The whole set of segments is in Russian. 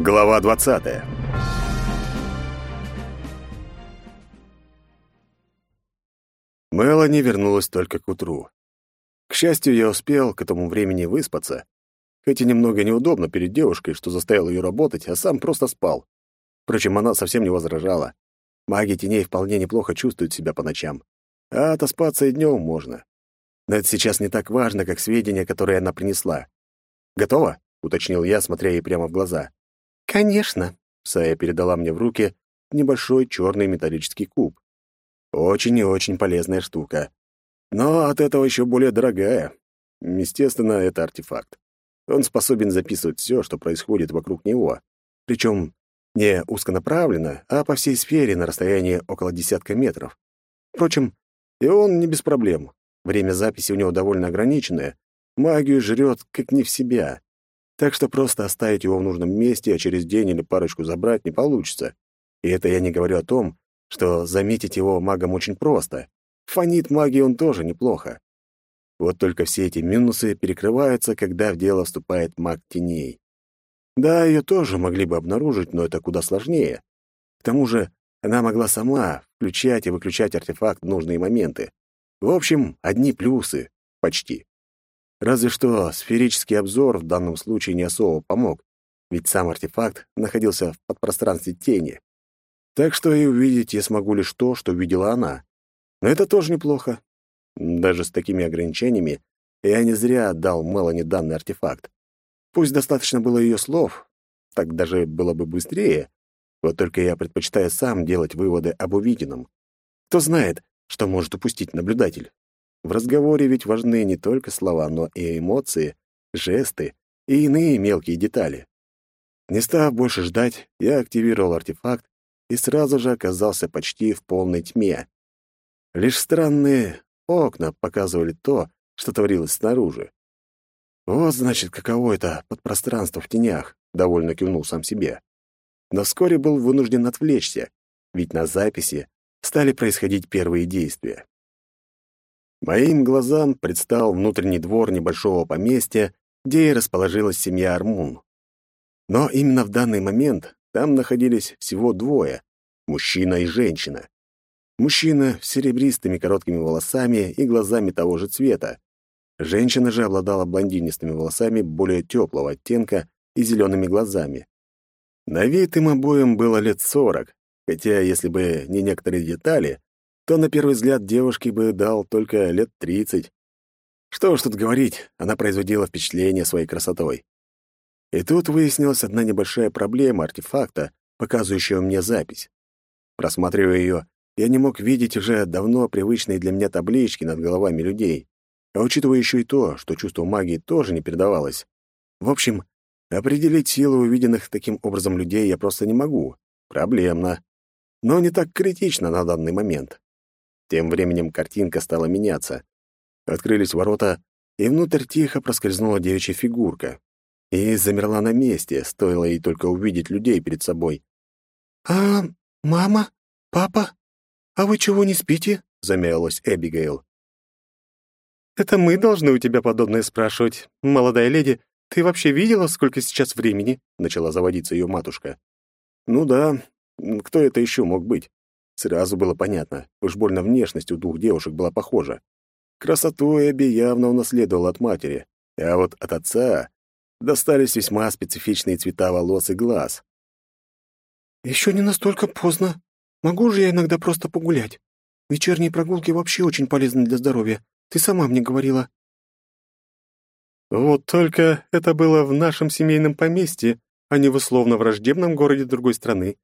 Глава 20. Мелани вернулась только к утру. К счастью, я успел к этому времени выспаться, хоть и немного неудобно перед девушкой, что заставил ее работать, а сам просто спал. Впрочем, она совсем не возражала. Маги теней вполне неплохо чувствуют себя по ночам, а отоспаться и днем можно. Но это сейчас не так важно, как сведения, которые она принесла. «Готово?» — уточнил я, смотря ей прямо в глаза. «Конечно», — Сая передала мне в руки небольшой черный металлический куб. Очень и очень полезная штука. Но от этого еще более дорогая. Естественно, это артефакт. Он способен записывать все, что происходит вокруг него. Причем не узконаправленно, а по всей сфере на расстоянии около десятка метров. Впрочем, и он не без проблем. Время записи у него довольно ограниченное. Магию жрет как не в себя. Так что просто оставить его в нужном месте, а через день или парочку забрать не получится. И это я не говорю о том, что заметить его магом очень просто. Фонит магии он тоже неплохо. Вот только все эти минусы перекрываются, когда в дело вступает маг теней. Да, ее тоже могли бы обнаружить, но это куда сложнее. К тому же она могла сама включать и выключать артефакт в нужные моменты. В общем, одни плюсы. Почти. Разве что сферический обзор в данном случае не особо помог, ведь сам артефакт находился в подпространстве тени. Так что и увидеть я смогу лишь то, что видела она. Но это тоже неплохо. Даже с такими ограничениями я не зря отдал Мелани данный артефакт. Пусть достаточно было ее слов, так даже было бы быстрее. Вот только я предпочитаю сам делать выводы об увиденном. Кто знает, что может упустить наблюдатель. В разговоре ведь важны не только слова, но и эмоции, жесты и иные мелкие детали. Не став больше ждать, я активировал артефакт и сразу же оказался почти в полной тьме. Лишь странные окна показывали то, что творилось снаружи. Вот, значит, каково это подпространство в тенях, довольно кивнул сам себе. Но вскоре был вынужден отвлечься, ведь на записи стали происходить первые действия. Моим глазам предстал внутренний двор небольшого поместья, где и расположилась семья Армун. Но именно в данный момент там находились всего двое — мужчина и женщина. Мужчина с серебристыми короткими волосами и глазами того же цвета. Женщина же обладала блондинистыми волосами более теплого оттенка и зелеными глазами. На вид им обоим было лет сорок, хотя, если бы не некоторые детали, то на первый взгляд девушке бы дал только лет тридцать. Что уж тут говорить, она производила впечатление своей красотой. И тут выяснилась одна небольшая проблема артефакта, показывающего мне запись. Просматривая ее, я не мог видеть уже давно привычные для меня таблички над головами людей, а учитывая еще и то, что чувство магии тоже не передавалось. В общем, определить силу увиденных таким образом людей я просто не могу. Проблемно. Но не так критично на данный момент. Тем временем картинка стала меняться. Открылись ворота, и внутрь тихо проскользнула девичья фигурка. И замерла на месте, стоило ей только увидеть людей перед собой. «А, мама? Папа? А вы чего не спите?» — замялась Эбигейл. «Это мы должны у тебя подобное спрашивать. Молодая леди, ты вообще видела, сколько сейчас времени?» — начала заводиться ее матушка. «Ну да, кто это еще мог быть?» Сразу было понятно, уж больно внешность у двух девушек была похожа. Красоту Эбби явно унаследовала от матери, а вот от отца достались весьма специфичные цвета волос и глаз. «Еще не настолько поздно. Могу же я иногда просто погулять. Вечерние прогулки вообще очень полезны для здоровья. Ты сама мне говорила». «Вот только это было в нашем семейном поместье, а не в условно враждебном городе другой страны.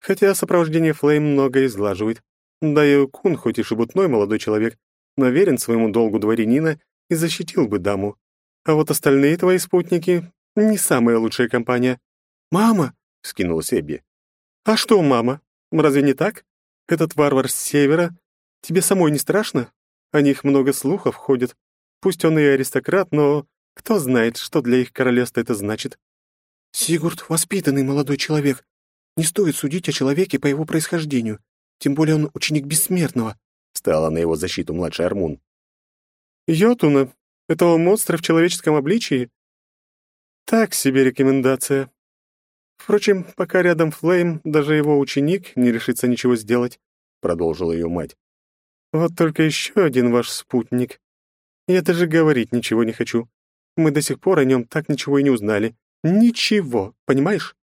Хотя сопровождение Флейм многое изглаживает. Да и Кун, хоть и шебутной молодой человек, но верен своему долгу дворянина и защитил бы даму. А вот остальные твои спутники — не самая лучшая компания. «Мама!» — скинулась Эбби. «А что, мама? Разве не так? Этот варвар с севера? Тебе самой не страшно? О них много слухов ходит. Пусть он и аристократ, но кто знает, что для их королевства это значит?» «Сигурд — воспитанный молодой человек. Не стоит судить о человеке по его происхождению, тем более он ученик бессмертного», — стала на его защиту младший Армун. «Йотуна, этого монстра в человеческом обличии? Так себе рекомендация. Впрочем, пока рядом Флейм, даже его ученик не решится ничего сделать, продолжила ее мать. Вот только еще один ваш спутник. Я даже говорить ничего не хочу. Мы до сих пор о нем так ничего и не узнали. Ничего, понимаешь?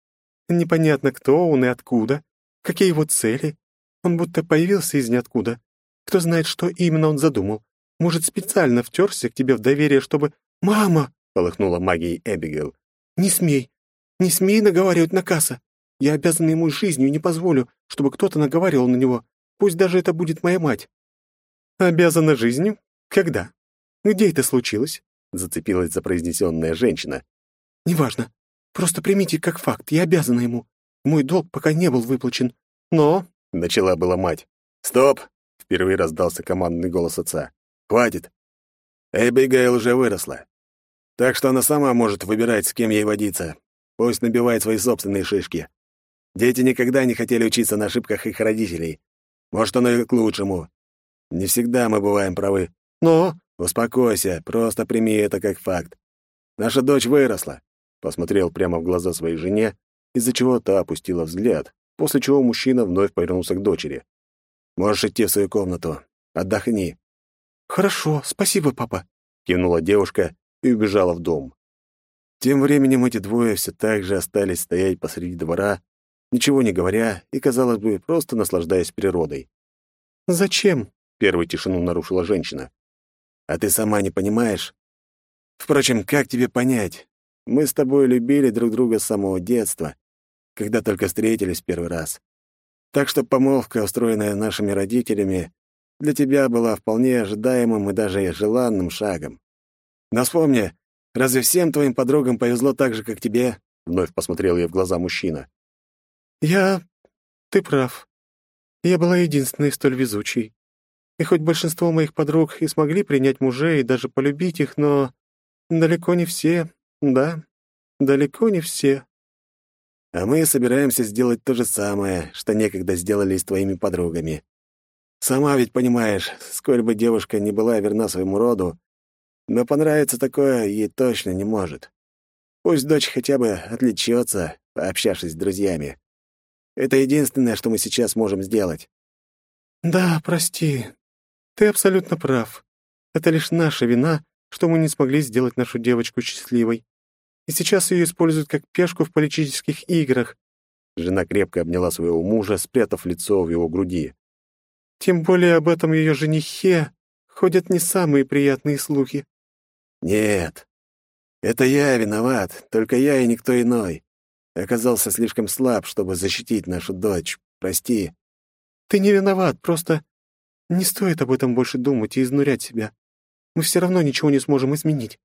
Непонятно, кто он и откуда, какие его цели. Он будто появился из ниоткуда. Кто знает, что именно он задумал. Может, специально втерся к тебе в доверие, чтобы... «Мама!» — полыхнула магией Эбигейл. «Не смей! Не смей наговаривать на Касса! Я обязана ему жизнью не позволю, чтобы кто-то наговаривал на него, пусть даже это будет моя мать». «Обязана жизнью? Когда? Где это случилось?» — зацепилась за произнесенная женщина. «Неважно. Просто примите как факт, я обязана ему. Мой долг пока не был выплачен. Но...» — начала была мать. «Стоп!» — впервые раздался командный голос отца. «Хватит. Эбигейл уже выросла. Так что она сама может выбирать, с кем ей водиться. Пусть набивает свои собственные шишки. Дети никогда не хотели учиться на ошибках их родителей. Может, оно и к лучшему. Не всегда мы бываем правы. Но успокойся, просто прими это как факт. Наша дочь выросла. Посмотрел прямо в глаза своей жене, из-за чего та опустила взгляд, после чего мужчина вновь повернулся к дочери. «Можешь идти в свою комнату. Отдохни». «Хорошо, спасибо, папа», — кивнула девушка и убежала в дом. Тем временем эти двое все так же остались стоять посреди двора, ничего не говоря и, казалось бы, просто наслаждаясь природой. «Зачем?» — первой тишину нарушила женщина. «А ты сама не понимаешь? Впрочем, как тебе понять? Мы с тобой любили друг друга с самого детства, когда только встретились первый раз. Так что помолвка, устроенная нашими родителями, для тебя была вполне ожидаемым и даже желанным шагом. Но вспомни, разве всем твоим подругам повезло так же, как тебе?» Вновь посмотрел я в глаза мужчина. «Я... Ты прав. Я была единственной столь везучей. И хоть большинство моих подруг и смогли принять мужей и даже полюбить их, но далеко не все, да, далеко не все». «А мы собираемся сделать то же самое, что некогда сделали с твоими подругами. Сама ведь понимаешь, сколь бы девушка не была верна своему роду, но понравиться такое ей точно не может. Пусть дочь хотя бы отвлечется, пообщавшись с друзьями. Это единственное, что мы сейчас можем сделать. Да, прости. Ты абсолютно прав. Это лишь наша вина, что мы не смогли сделать нашу девочку счастливой. И сейчас ее используют как пешку в политических играх. Жена крепко обняла своего мужа, спрятав лицо в его груди. Тем более об этом ее женихе ходят не самые приятные слухи. Нет, это я виноват, только я и никто иной. Оказался слишком слаб, чтобы защитить нашу дочь. Прости. Ты не виноват, просто не стоит об этом больше думать и изнурять себя. Мы все равно ничего не сможем изменить.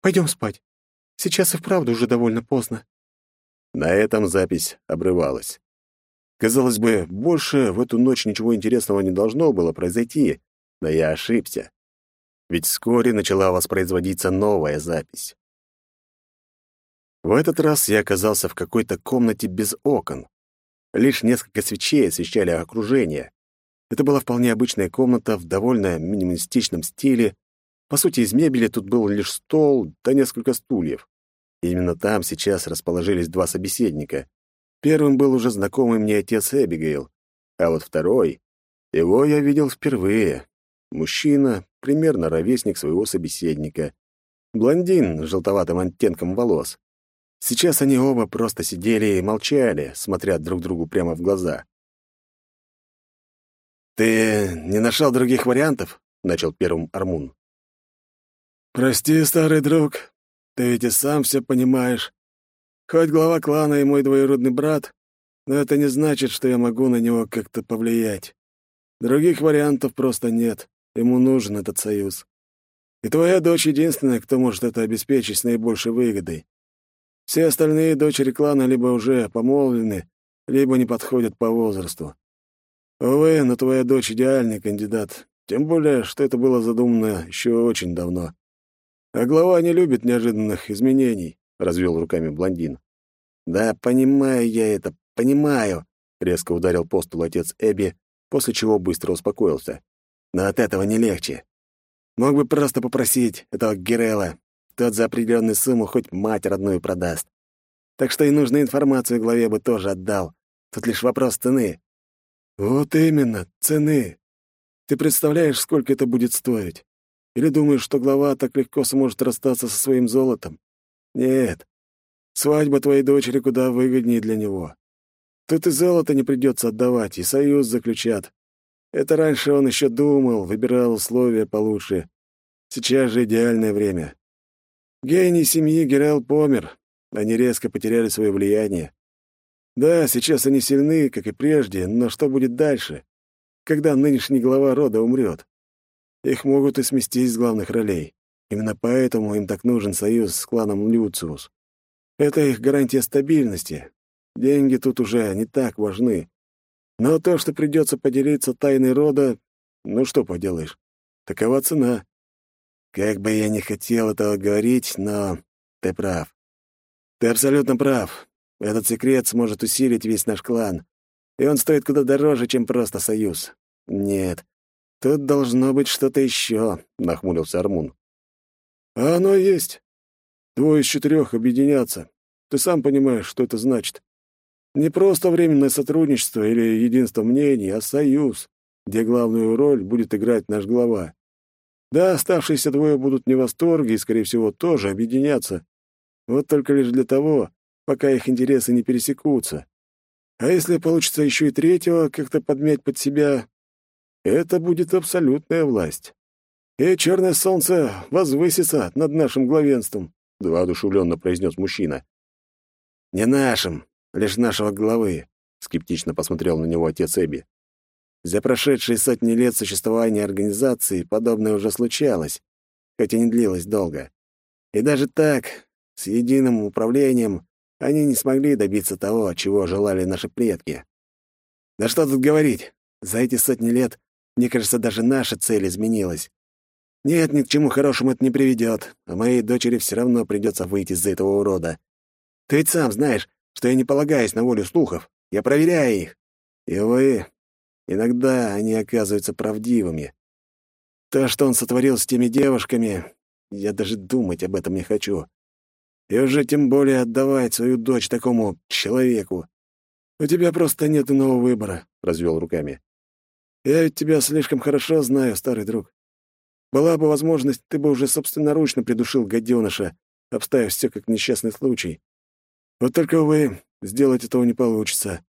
Пойдем спать. Сейчас и вправду уже довольно поздно. На этом запись обрывалась. Казалось бы, больше в эту ночь ничего интересного не должно было произойти, но я ошибся ведь вскоре начала воспроизводиться новая запись. В этот раз я оказался в какой-то комнате без окон. Лишь несколько свечей освещали окружение. Это была вполне обычная комната в довольно минималистичном стиле. По сути, из мебели тут был лишь стол да несколько стульев. И именно там сейчас расположились два собеседника. Первым был уже знакомый мне отец Эбигейл, а вот второй... Его я видел впервые, Мужчина, примерно ровесник своего собеседника. Блондин с желтоватым оттенком волос. Сейчас они оба просто сидели и молчали, смотря друг другу прямо в глаза. «Ты не нашел других вариантов?» — начал первым Армун. «Прости, старый друг, ты ведь и сам все понимаешь. Хоть глава клана и мой двоюродный брат, но это не значит, что я могу на него как-то повлиять. Других вариантов просто нет. Ему нужен этот союз. И твоя дочь единственная, кто может это обеспечить с наибольшей выгодой. Все остальные дочери клана либо уже помолвлены, либо не подходят по возрасту. Увы, но твоя дочь идеальный кандидат, тем более, что это было задумано еще очень давно. А глава не любит неожиданных изменений, — развел руками блондин. Да, понимаю я это, понимаю, — резко ударил по столу отец Эбби, после чего быстро успокоился. Но от этого не легче. Мог бы просто попросить этого Герела. Тот за определенную сумму хоть мать родную продаст. Так что и нужную информацию главе бы тоже отдал. Тут лишь вопрос цены». «Вот именно, цены. Ты представляешь, сколько это будет стоить? Или думаешь, что глава так легко сможет расстаться со своим золотом? Нет. Свадьба твоей дочери куда выгоднее для него. Тут и золото не придется отдавать, и союз заключат. Это раньше он еще думал, выбирал условия получше. Сейчас же идеальное время. Гений семьи Герал помер. Они резко потеряли свое влияние. Да, сейчас они сильны, как и прежде, но что будет дальше, когда нынешний глава рода умрет? Их могут и сместить с главных ролей. Именно поэтому им так нужен союз с кланом Люциус. Это их гарантия стабильности. Деньги тут уже не так важны. Но то, что придется поделиться тайной рода, ну что поделаешь, такова цена. Как бы я не хотел этого говорить, но ты прав. Ты абсолютно прав. Этот секрет сможет усилить весь наш клан. И он стоит куда дороже, чем просто союз. Нет, «Тут должно быть что-то еще», — нахмурился Армун. «А оно есть. Двое из четырех объединятся. Ты сам понимаешь, что это значит. Не просто временное сотрудничество или единство мнений, а союз, где главную роль будет играть наш глава. Да, оставшиеся двое будут не в восторге и, скорее всего, тоже объединятся. Вот только лишь для того, пока их интересы не пересекутся. А если получится еще и третьего как-то подмять под себя, это будет абсолютная власть. И черное солнце возвысится над нашим главенством, — воодушевленно произнес мужчина. «Не нашим, лишь нашего главы», — скептично посмотрел на него отец Эбби. «За прошедшие сотни лет существования организации подобное уже случалось, хоть и не длилось долго. И даже так, с единым управлением, они не смогли добиться того, чего желали наши предки. Да что тут говорить, за эти сотни лет мне кажется, даже наша цель изменилась. Нет, ни к чему хорошему это не приведет, а моей дочери все равно придется выйти из этого урода. Ты ведь сам знаешь, что я не полагаюсь на волю слухов. Я проверяю их. И, увы, иногда они оказываются правдивыми. То, что он сотворил с теми девушками, я даже думать об этом не хочу. И уже тем более отдавать свою дочь такому человеку. У тебя просто нет иного выбора, — развел руками. Я ведь тебя слишком хорошо знаю, старый друг. Была бы возможность, ты бы уже собственноручно придушил гаденыша, обставив все как несчастный случай. Вот только, увы, сделать этого не получится.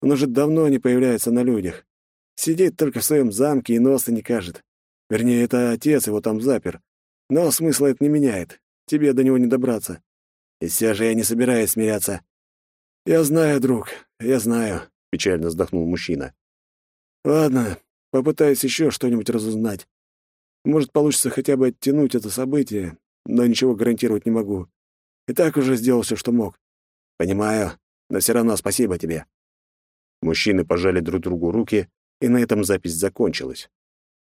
Он уже давно не появляется на людях. Сидит только в своем замке и носа не кажет. Вернее, это отец его там запер. Но смысла это не меняет. Тебе до него не добраться. И все же я не собираюсь смеяться. Я знаю, друг, я знаю, — печально вздохнул мужчина. Ладно, попытаюсь еще что-нибудь разузнать. Может, получится хотя бы оттянуть это событие, но ничего гарантировать не могу. И так уже сделал все, что мог. Понимаю, но все равно спасибо тебе. Мужчины пожали друг другу руки, и на этом запись закончилась.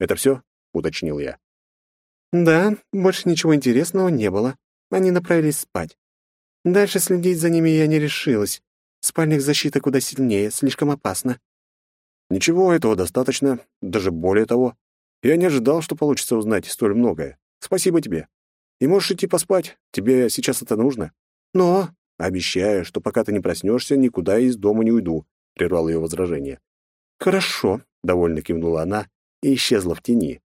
«Это все?» — уточнил я. «Да, больше ничего интересного не было. Они направились спать. Дальше следить за ними я не решилась. Спальник защита куда сильнее, слишком опасно. Ничего, этого достаточно, даже более того. Я не ожидал, что получится узнать столь многое. Спасибо тебе. И можешь идти поспать, тебе сейчас это нужно. Но... Обещаю, что пока ты не проснешься, никуда из дома не уйду, — прервал ее возражение. Хорошо, — довольно кивнула она и исчезла в тени.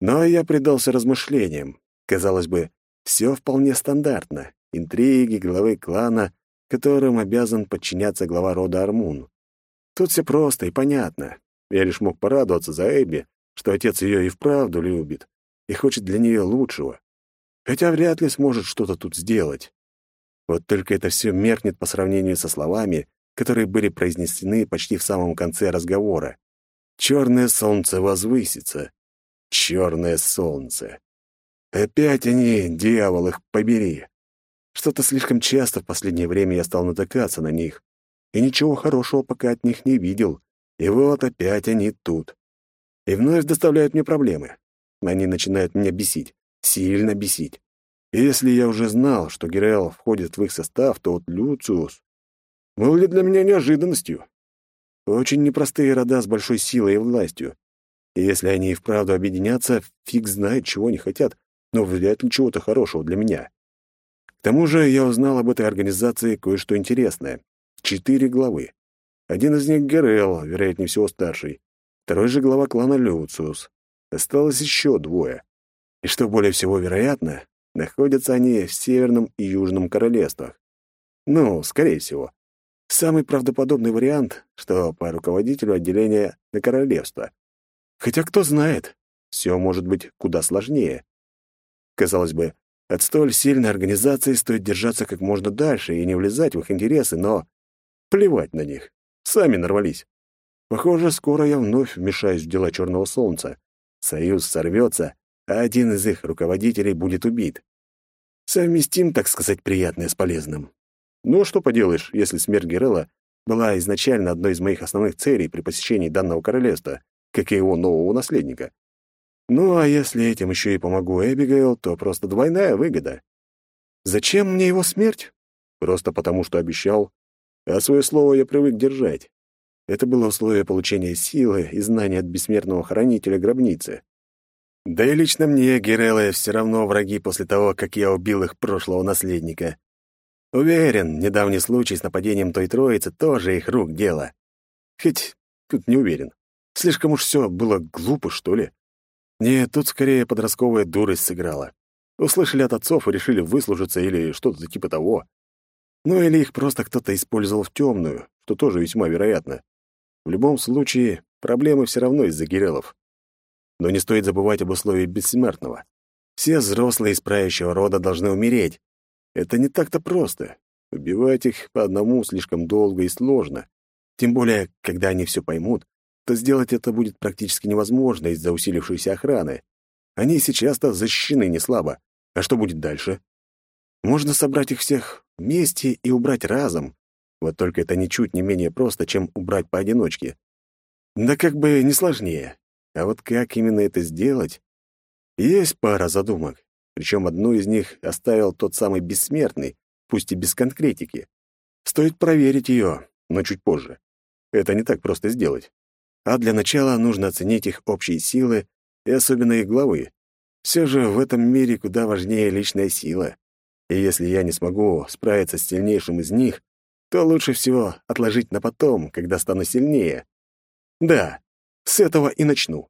Но я предался размышлениям. Казалось бы, все вполне стандартно. Интриги главы клана, которым обязан подчиняться глава рода Армун. Тут все просто и понятно. Я лишь мог порадоваться за Эбби, что отец ее и вправду любит и хочет для нее лучшего. Хотя вряд ли сможет что-то тут сделать. Вот только это все меркнет по сравнению со словами, которые были произнесены почти в самом конце разговора. «Черное солнце возвысится». «Черное солнце». Опять они, дьявол, их побери. Что-то слишком часто в последнее время я стал натыкаться на них и ничего хорошего пока от них не видел. И вот опять они тут. И вновь доставляют мне проблемы. Они начинают меня бесить, сильно бесить. И если я уже знал, что Герел входит в их состав, то вот Люциус был ли для меня неожиданностью. Очень непростые рода с большой силой и властью. И если они и вправду объединятся, фиг знает, чего они хотят, но вряд ли чего-то хорошего для меня. К тому же я узнал об этой организации кое-что интересное. Четыре главы. Один из них — Герел, вероятнее всего старший. Второй же глава клана Люциус. Осталось еще двое. И что более всего вероятно, находятся они в Северном и Южном королевствах. Ну, скорее всего. Самый правдоподобный вариант, что по руководителю отделения на королевство. Хотя кто знает, все может быть куда сложнее. Казалось бы, от столь сильной организации стоит держаться как можно дальше и не влезать в их интересы, но плевать на них. Сами нарвались. Похоже, скоро я вновь вмешаюсь в дела Черного Солнца. Союз сорвется, а один из их руководителей будет убит. Совместим, так сказать, приятное с полезным. Ну, что поделаешь, если смерть Герелла была изначально одной из моих основных целей при посещении данного королевства, как и его нового наследника. Ну, а если этим еще и помогу Эбигейл, то просто двойная выгода. Зачем мне его смерть? Просто потому, что обещал, а свое слово я привык держать. Это было условие получения силы и знания от бессмертного хранителя гробницы. Да и лично мне, Гереллы, все равно враги после того, как я убил их прошлого наследника. Уверен, недавний случай с нападением той троицы тоже их рук дело. Хоть тут не уверен. Слишком уж все было глупо, что ли. Нет, тут скорее подростковая дурость сыграла. Услышали от отцов и решили выслужиться или что-то типа того. Ну или их просто кто-то использовал в темную, что тоже весьма вероятно. В любом случае, проблемы все равно из-за Гирелов. Но не стоит забывать об условии бессмертного. Все взрослые из правящего рода должны умереть. Это не так-то просто. Убивать их по одному слишком долго и сложно. Тем более, когда они все поймут, то сделать это будет практически невозможно из-за усилившейся охраны. Они сейчас-то защищены не слабо. А что будет дальше? Можно собрать их всех вместе и убрать разом. Вот только это ничуть не менее просто, чем убрать поодиночке. Да как бы не сложнее. А вот как именно это сделать? Есть пара задумок, причем одну из них оставил тот самый бессмертный, пусть и без конкретики. Стоит проверить ее, но чуть позже. Это не так просто сделать. А для начала нужно оценить их общие силы и особенно их главы. Все же в этом мире куда важнее личная сила. И если я не смогу справиться с сильнейшим из них, то лучше всего отложить на потом, когда стану сильнее. Да, с этого и начну.